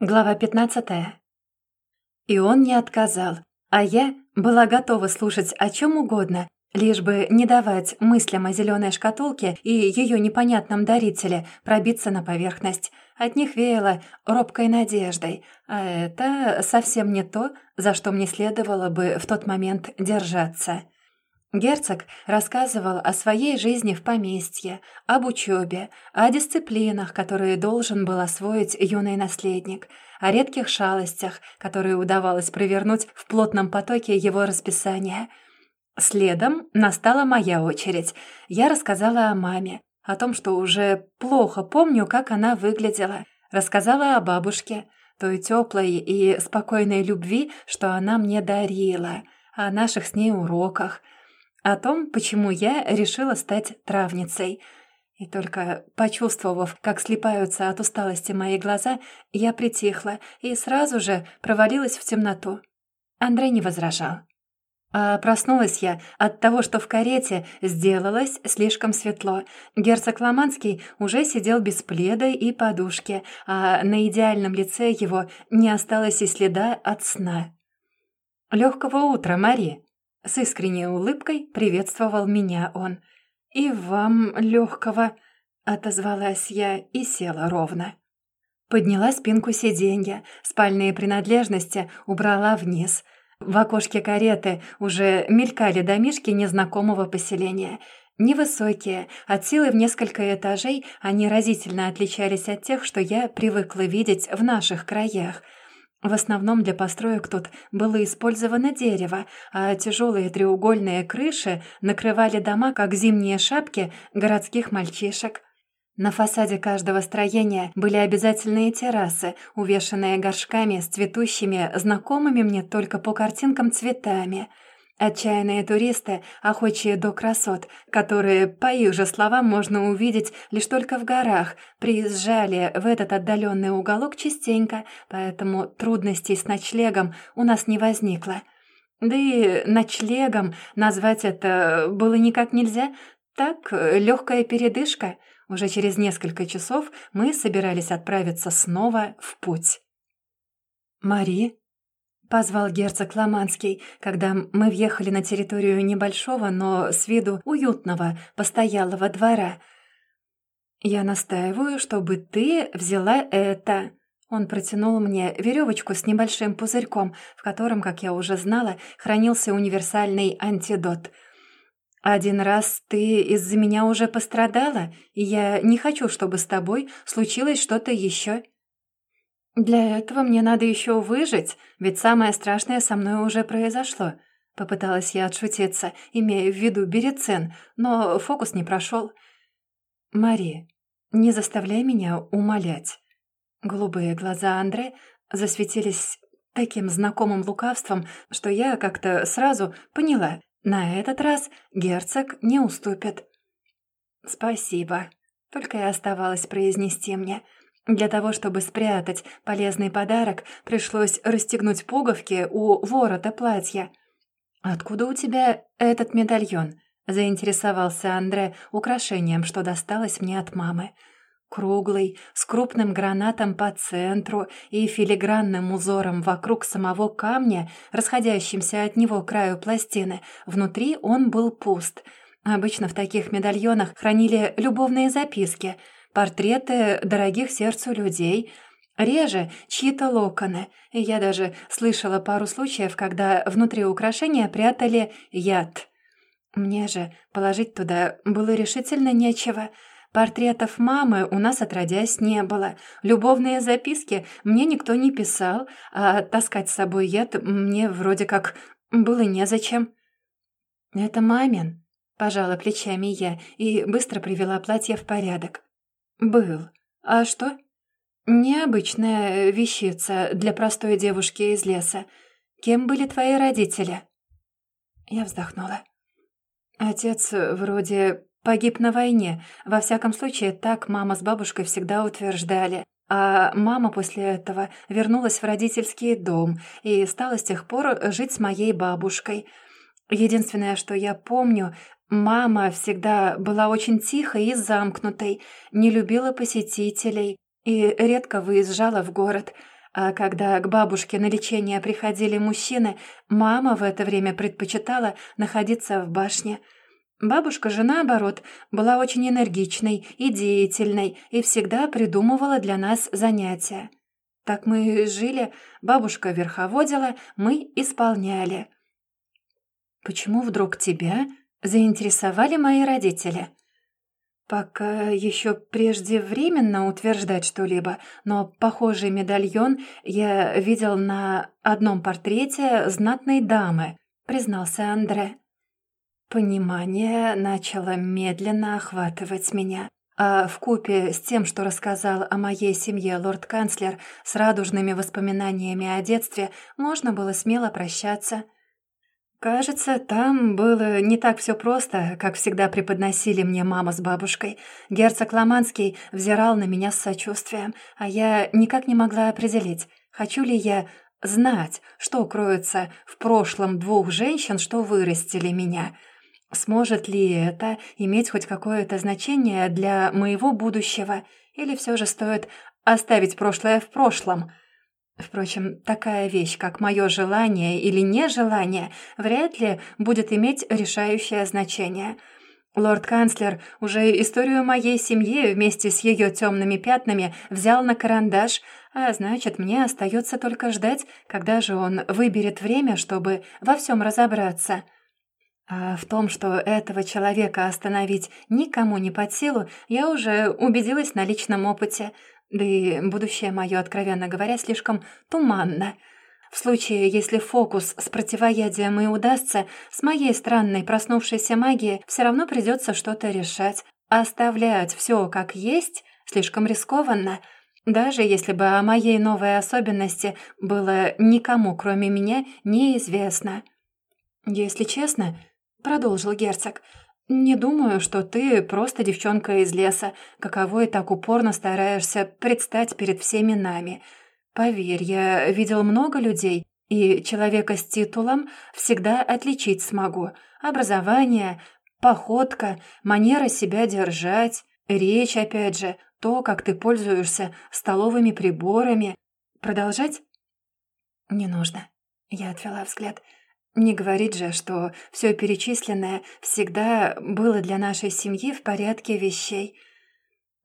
Глава 15. И он не отказал, а я была готова слушать о чем угодно, лишь бы не давать мыслям о зеленой шкатулке и ее непонятном дарителе пробиться на поверхность. От них веяло робкой надеждой, а это совсем не то, за что мне следовало бы в тот момент держаться. Герцог рассказывал о своей жизни в поместье, об учебе, о дисциплинах, которые должен был освоить юный наследник, о редких шалостях, которые удавалось провернуть в плотном потоке его расписания. Следом настала моя очередь. Я рассказала о маме, о том, что уже плохо помню, как она выглядела. Рассказала о бабушке, той теплой и спокойной любви, что она мне дарила, о наших с ней уроках – о том, почему я решила стать травницей. И только почувствовав, как слипаются от усталости мои глаза, я притихла и сразу же провалилась в темноту. Андрей не возражал. А проснулась я от того, что в карете сделалось слишком светло. Герцог Ломанский уже сидел без пледа и подушки, а на идеальном лице его не осталось и следа от сна. «Легкого утра, Мари!» С искренней улыбкой приветствовал меня он. «И вам легкого!» — отозвалась я и села ровно. Подняла спинку сиденья, спальные принадлежности убрала вниз. В окошке кареты уже мелькали домишки незнакомого поселения. Невысокие, от силы в несколько этажей, они разительно отличались от тех, что я привыкла видеть в наших краях — в основном для построек тут было использовано дерево, а тяжелые треугольные крыши накрывали дома, как зимние шапки городских мальчишек. На фасаде каждого строения были обязательные террасы, увешанные горшками с цветущими, знакомыми мне только по картинкам цветами – Отчаянные туристы, охочие до красот, которые, по их же словам, можно увидеть лишь только в горах, приезжали в этот отдаленный уголок частенько, поэтому трудностей с ночлегом у нас не возникло. Да и ночлегом назвать это было никак нельзя. Так, легкая передышка. Уже через несколько часов мы собирались отправиться снова в путь. «Мари», — позвал герцог Ломанский, когда мы въехали на территорию небольшого, но с виду уютного, постоялого двора. «Я настаиваю, чтобы ты взяла это». Он протянул мне веревочку с небольшим пузырьком, в котором, как я уже знала, хранился универсальный антидот. «Один раз ты из-за меня уже пострадала, и я не хочу, чтобы с тобой случилось что-то еще». «Для этого мне надо еще выжить, ведь самое страшное со мной уже произошло». Попыталась я отшутиться, имея в виду берецен, но фокус не прошел. «Мари, не заставляй меня умолять». Голубые глаза Андре засветились таким знакомым лукавством, что я как-то сразу поняла, на этот раз герцог не уступит. «Спасибо», — только и оставалось произнести мне — для того, чтобы спрятать полезный подарок, пришлось расстегнуть пуговки у ворота платья. «Откуда у тебя этот медальон?» — заинтересовался Андре украшением, что досталось мне от мамы. Круглый, с крупным гранатом по центру и филигранным узором вокруг самого камня, расходящимся от него краю пластины, внутри он был пуст. Обычно в таких медальонах хранили любовные записки — портреты дорогих сердцу людей, реже чьи-то локоны, я даже слышала пару случаев, когда внутри украшения прятали яд. Мне же положить туда было решительно нечего. Портретов мамы у нас отродясь не было. Любовные записки мне никто не писал, а таскать с собой яд мне вроде как было незачем. «Это мамин», — пожала плечами я и быстро привела платье в порядок. «Был. А что?» «Необычная вещица для простой девушки из леса. Кем были твои родители?» Я вздохнула. «Отец вроде погиб на войне. Во всяком случае, так мама с бабушкой всегда утверждали. А мама после этого вернулась в родительский дом и стала с тех пор жить с моей бабушкой. Единственное, что я помню, Мама всегда была очень тихой и замкнутой, не любила посетителей и редко выезжала в город. А когда к бабушке на лечение приходили мужчины, мама в это время предпочитала находиться в башне. Бабушка же, наоборот, была очень энергичной и деятельной и всегда придумывала для нас занятия. Так мы жили, бабушка верховодила, мы исполняли. «Почему вдруг тебя заинтересовали мои родители?» «Пока еще преждевременно утверждать что-либо, но похожий медальон я видел на одном портрете знатной дамы», — признался Андре. Понимание начало медленно охватывать меня. А в купе с тем, что рассказал о моей семье лорд-канцлер, с радужными воспоминаниями о детстве, можно было смело прощаться — Кажется, там было не так все просто, как всегда преподносили мне мама с бабушкой. Герцог Ломанский взирал на меня с сочувствием, а я никак не могла определить, хочу ли я знать, что кроется в прошлом двух женщин, что вырастили меня. Сможет ли это иметь хоть какое-то значение для моего будущего, или все же стоит оставить прошлое в прошлом — Впрочем, такая вещь, как мое желание или нежелание, вряд ли будет иметь решающее значение. Лорд-канцлер уже историю моей семьи вместе с ее темными пятнами взял на карандаш, а значит, мне остается только ждать, когда же он выберет время, чтобы во всем разобраться. А в том, что этого человека остановить никому не под силу, я уже убедилась на личном опыте — да и будущее мое, откровенно говоря, слишком туманно. В случае, если фокус с противоядием и удастся, с моей странной проснувшейся магией все равно придется что-то решать. Оставлять все как есть слишком рискованно, даже если бы о моей новой особенности было никому, кроме меня, неизвестно. «Если честно», — продолжил герцог, — «Не думаю, что ты просто девчонка из леса, каковой так упорно стараешься предстать перед всеми нами. Поверь, я видел много людей, и человека с титулом всегда отличить смогу. Образование, походка, манера себя держать, речь, опять же, то, как ты пользуешься столовыми приборами. Продолжать?» «Не нужно». Я отвела взгляд. Не говорит же, что все перечисленное всегда было для нашей семьи в порядке вещей.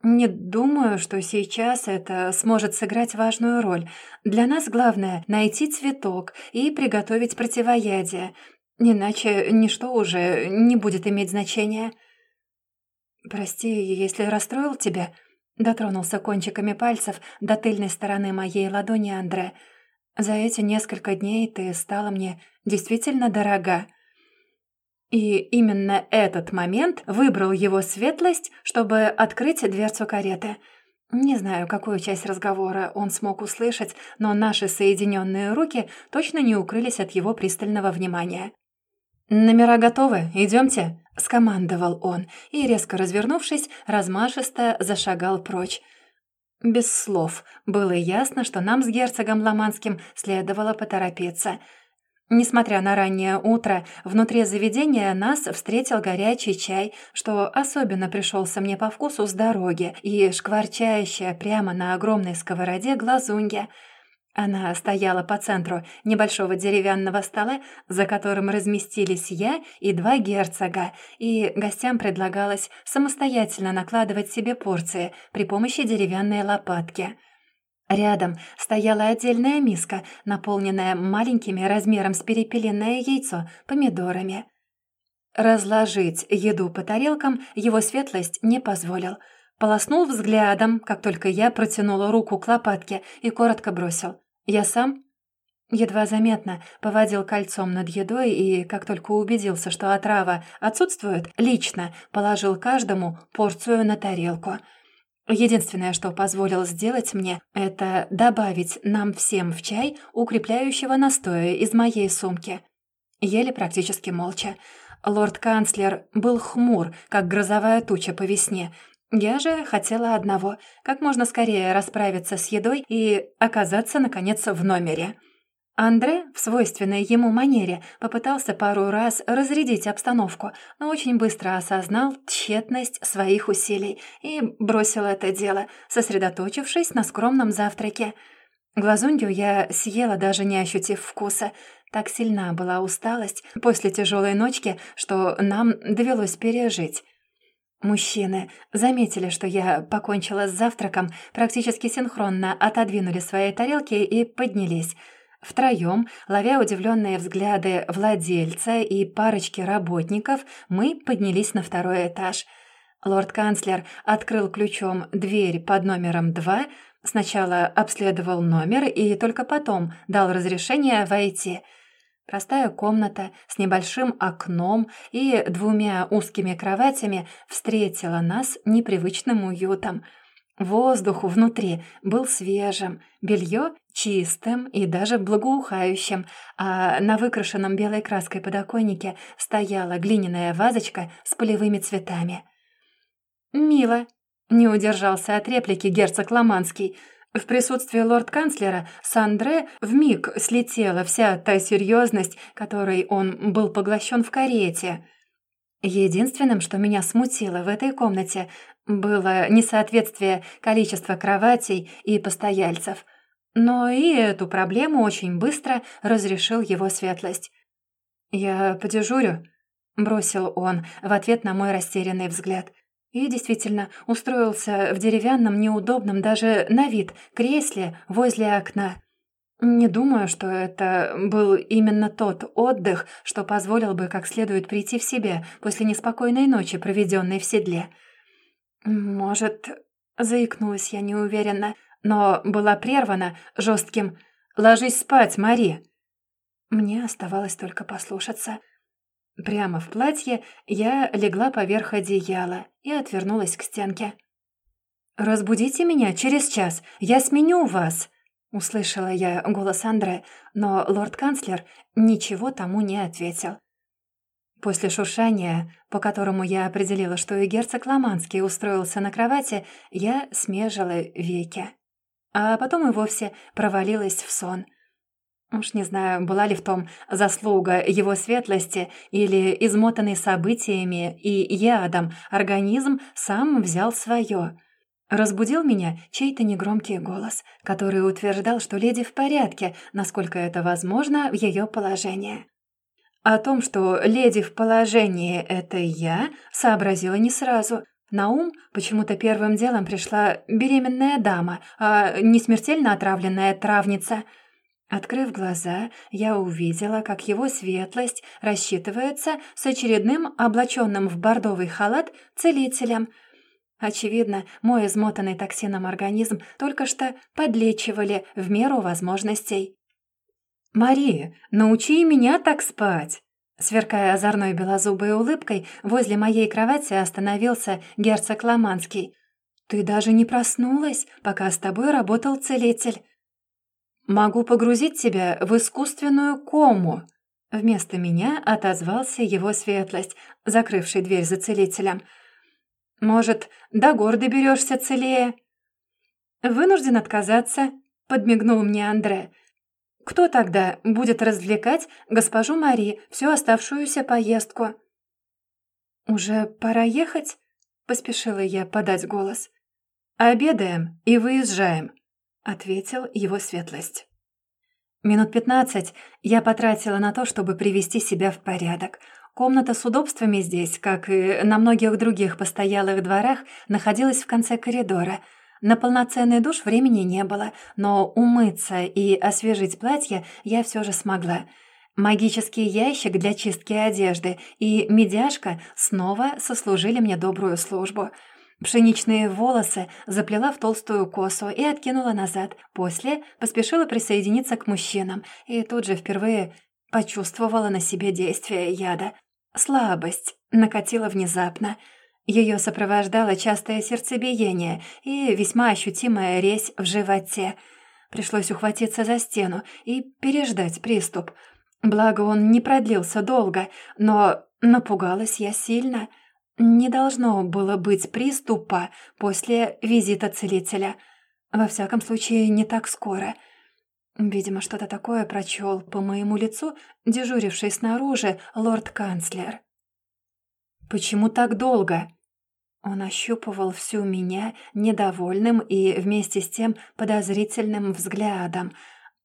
Не думаю, что сейчас это сможет сыграть важную роль. Для нас главное — найти цветок и приготовить противоядие, иначе ничто уже не будет иметь значения. «Прости, если расстроил тебя», — дотронулся кончиками пальцев до тыльной стороны моей ладони Андре — за эти несколько дней ты стала мне действительно дорога. И именно этот момент выбрал его светлость, чтобы открыть дверцу кареты. Не знаю, какую часть разговора он смог услышать, но наши соединенные руки точно не укрылись от его пристального внимания. «Номера готовы, идемте», — скомандовал он и, резко развернувшись, размашисто зашагал прочь. Без слов было ясно, что нам с герцогом Ломанским следовало поторопиться. Несмотря на раннее утро, внутри заведения нас встретил горячий чай, что особенно пришелся мне по вкусу с дороги, и шкварчающая прямо на огромной сковороде глазунья — она стояла по центру небольшого деревянного стола, за которым разместились я и два герцога, и гостям предлагалось самостоятельно накладывать себе порции при помощи деревянной лопатки. Рядом стояла отдельная миска, наполненная маленькими размером с перепеленное яйцо помидорами. Разложить еду по тарелкам его светлость не позволил — Полоснул взглядом, как только я протянула руку к лопатке и коротко бросил. «Я сам?» Едва заметно поводил кольцом над едой и, как только убедился, что отрава отсутствует, лично положил каждому порцию на тарелку. Единственное, что позволил сделать мне, это добавить нам всем в чай укрепляющего настоя из моей сумки. Ели практически молча. Лорд-канцлер был хмур, как грозовая туча по весне, я же хотела одного — как можно скорее расправиться с едой и оказаться, наконец, в номере. Андре в свойственной ему манере попытался пару раз разрядить обстановку, но очень быстро осознал тщетность своих усилий и бросил это дело, сосредоточившись на скромном завтраке. Глазунью я съела, даже не ощутив вкуса. Так сильна была усталость после тяжелой ночки, что нам довелось пережить. Мужчины заметили, что я покончила с завтраком, практически синхронно отодвинули свои тарелки и поднялись. Втроем, ловя удивленные взгляды владельца и парочки работников, мы поднялись на второй этаж. Лорд-канцлер открыл ключом дверь под номером два, сначала обследовал номер и только потом дал разрешение войти – Простая комната с небольшим окном и двумя узкими кроватями встретила нас непривычным уютом. Воздух внутри был свежим, белье чистым и даже благоухающим, а на выкрашенном белой краской подоконнике стояла глиняная вазочка с полевыми цветами. «Мило», — не удержался от реплики герцог Ломанский — в присутствии лорд-канцлера с Андре вмиг слетела вся та серьезность, которой он был поглощен в карете. Единственным, что меня смутило в этой комнате, было несоответствие количества кроватей и постояльцев. Но и эту проблему очень быстро разрешил его светлость. «Я подежурю», — бросил он в ответ на мой растерянный взгляд — и действительно устроился в деревянном, неудобном даже на вид кресле возле окна. Не думаю, что это был именно тот отдых, что позволил бы как следует прийти в себя после неспокойной ночи, проведенной в седле. «Может...» — заикнулась я неуверенно, но была прервана жестким «Ложись спать, Мари!» Мне оставалось только послушаться — Прямо в платье я легла поверх одеяла и отвернулась к стенке. «Разбудите меня через час, я сменю вас!» Услышала я голос Андре, но лорд-канцлер ничего тому не ответил. После шуршания, по которому я определила, что и герцог Ломанский устроился на кровати, я смежила веки. А потом и вовсе провалилась в сон — Уж не знаю, была ли в том заслуга его светлости или измотанный событиями и ядом организм сам взял свое. Разбудил меня чей-то негромкий голос, который утверждал, что леди в порядке, насколько это возможно в ее положении. О том, что леди в положении — это я, сообразила не сразу. На ум почему-то первым делом пришла беременная дама, а не смертельно отравленная травница — Открыв глаза, я увидела, как его светлость рассчитывается с очередным облаченным в бордовый халат целителем. Очевидно, мой измотанный токсином организм только что подлечивали в меру возможностей. «Мария, научи меня так спать!» Сверкая озорной белозубой улыбкой, возле моей кровати остановился герцог Ломанский. «Ты даже не проснулась, пока с тобой работал целитель. «Могу погрузить тебя в искусственную кому». Вместо меня отозвался его светлость, закрывший дверь за целителем. «Может, до гор доберешься целее?» «Вынужден отказаться», — подмигнул мне Андре. «Кто тогда будет развлекать госпожу Мари всю оставшуюся поездку?» «Уже пора ехать?» — поспешила я подать голос. «Обедаем и выезжаем», — ответил его светлость. Минут пятнадцать я потратила на то, чтобы привести себя в порядок. Комната с удобствами здесь, как и на многих других постоялых дворах, находилась в конце коридора. На полноценный душ времени не было, но умыться и освежить платье я все же смогла. Магический ящик для чистки одежды и медяшка снова сослужили мне добрую службу — Пшеничные волосы заплела в толстую косу и откинула назад. После поспешила присоединиться к мужчинам и тут же впервые почувствовала на себе действие яда. Слабость накатила внезапно. Ее сопровождало частое сердцебиение и весьма ощутимая резь в животе. Пришлось ухватиться за стену и переждать приступ. Благо он не продлился долго, но напугалась я сильно — не должно было быть приступа после визита целителя. Во всяком случае, не так скоро. Видимо, что-то такое прочел по моему лицу дежуривший снаружи лорд-канцлер. «Почему так долго?» Он ощупывал всю меня недовольным и вместе с тем подозрительным взглядом.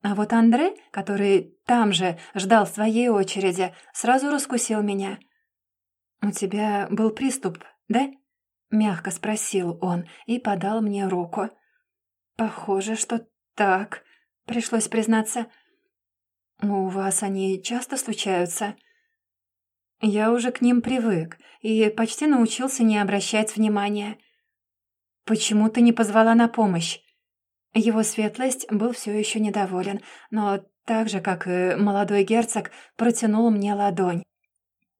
А вот Андре, который там же ждал своей очереди, сразу раскусил меня. «У тебя был приступ, да?» — мягко спросил он и подал мне руку. «Похоже, что так», — пришлось признаться. «У вас они часто случаются?» Я уже к ним привык и почти научился не обращать внимания. «Почему ты не позвала на помощь?» Его светлость был все еще недоволен, но так же, как и молодой герцог, протянул мне ладонь.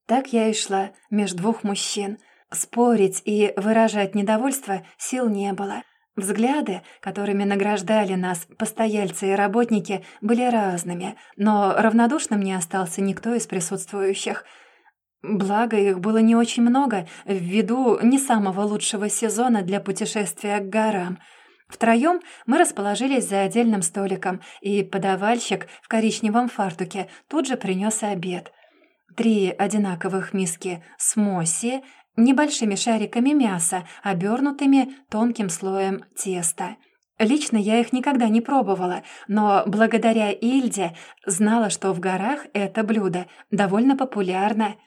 Так я и шла между двух мужчин. Спорить и выражать недовольство сил не было. Взгляды, которыми награждали нас постояльцы и работники, были разными, но равнодушным не остался никто из присутствующих — Благо, их было не очень много, ввиду не самого лучшего сезона для путешествия к горам. Втроем мы расположились за отдельным столиком, и подавальщик в коричневом фартуке тут же принес обед. Три одинаковых миски с мосси, небольшими шариками мяса, обернутыми тонким слоем теста. Лично я их никогда не пробовала, но благодаря Ильде знала, что в горах это блюдо довольно популярно –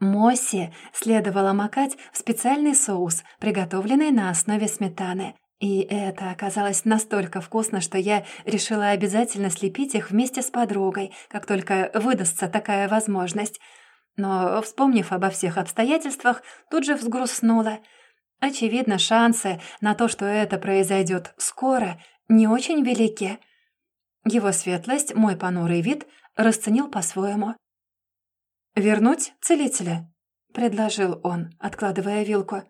Мосси следовало макать в специальный соус, приготовленный на основе сметаны. И это оказалось настолько вкусно, что я решила обязательно слепить их вместе с подругой, как только выдастся такая возможность. Но, вспомнив обо всех обстоятельствах, тут же взгрустнула. Очевидно, шансы на то, что это произойдет скоро, не очень велики. Его светлость, мой понурый вид, расценил по-своему. «Вернуть целителя?» — предложил он, откладывая вилку.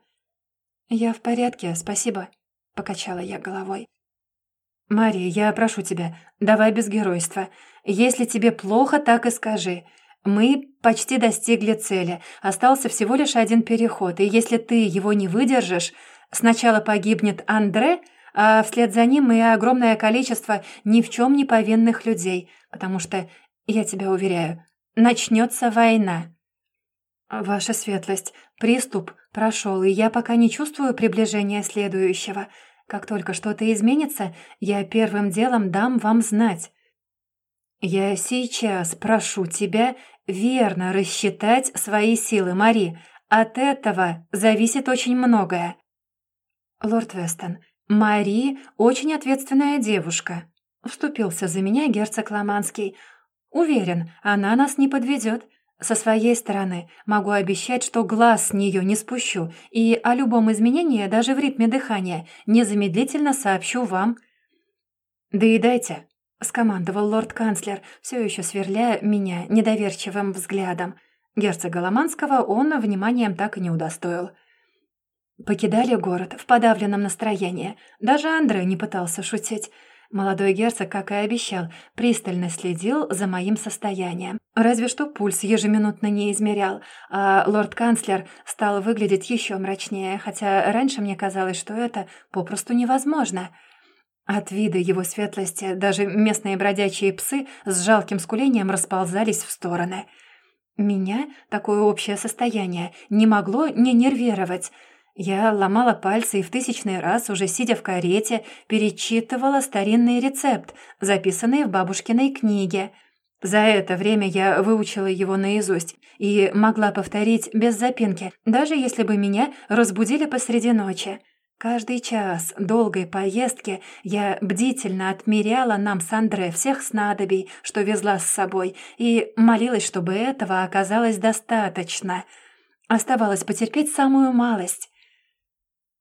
«Я в порядке, спасибо», — покачала я головой. «Мария, я прошу тебя, давай без геройства. Если тебе плохо, так и скажи. Мы почти достигли цели. Остался всего лишь один переход, и если ты его не выдержишь, сначала погибнет Андре, а вслед за ним и огромное количество ни в чем не повинных людей, потому что, я тебя уверяю, начнется война». «Ваша светлость, приступ прошел, и я пока не чувствую приближения следующего. Как только что-то изменится, я первым делом дам вам знать». «Я сейчас прошу тебя верно рассчитать свои силы, Мари. От этого зависит очень многое». «Лорд Вестон, Мари очень ответственная девушка», — вступился за меня герцог Ломанский. Уверен, она нас не подведет. Со своей стороны могу обещать, что глаз с нее не спущу, и о любом изменении, даже в ритме дыхания, незамедлительно сообщу вам». «Доедайте», — скомандовал лорд-канцлер, все еще сверляя меня недоверчивым взглядом. Герцога Ломанского он вниманием так и не удостоил. Покидали город в подавленном настроении. Даже Андре не пытался шутить. Молодой герцог, как и обещал, пристально следил за моим состоянием. Разве что пульс ежеминутно не измерял, а лорд-канцлер стал выглядеть еще мрачнее, хотя раньше мне казалось, что это попросту невозможно. От вида его светлости даже местные бродячие псы с жалким скулением расползались в стороны. Меня такое общее состояние не могло не нервировать — я ломала пальцы и в тысячный раз, уже сидя в карете, перечитывала старинный рецепт, записанный в бабушкиной книге. За это время я выучила его наизусть и могла повторить без запинки, даже если бы меня разбудили посреди ночи. Каждый час долгой поездки я бдительно отмеряла нам с Андре всех снадобий, что везла с собой, и молилась, чтобы этого оказалось достаточно. Оставалось потерпеть самую малость.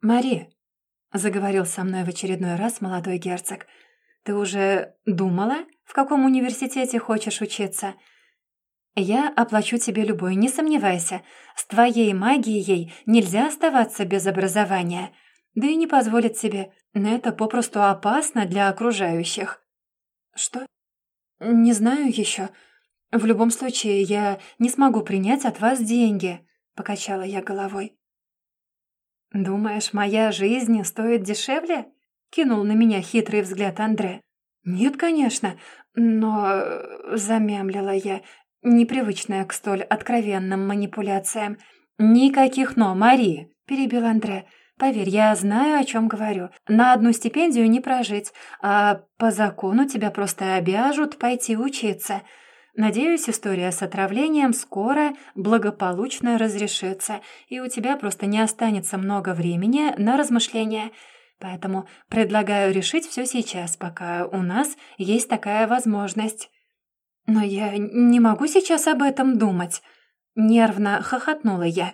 «Мари», — заговорил со мной в очередной раз молодой герцог, «ты уже думала, в каком университете хочешь учиться?» «Я оплачу тебе любой, не сомневайся. С твоей магией нельзя оставаться без образования. Да и не позволит себе. Это попросту опасно для окружающих». «Что?» «Не знаю еще. В любом случае, я не смогу принять от вас деньги», — покачала я головой. «Думаешь, моя жизнь стоит дешевле?» — кинул на меня хитрый взгляд Андре. «Нет, конечно, но...» — замямлила я, непривычная к столь откровенным манипуляциям. «Никаких «но», Мари», — перебил Андре. «Поверь, я знаю, о чем говорю. На одну стипендию не прожить, а по закону тебя просто обяжут пойти учиться. Надеюсь, история с отравлением скоро благополучно разрешится, и у тебя просто не останется много времени на размышления. Поэтому предлагаю решить все сейчас, пока у нас есть такая возможность». «Но я не могу сейчас об этом думать», — нервно хохотнула я.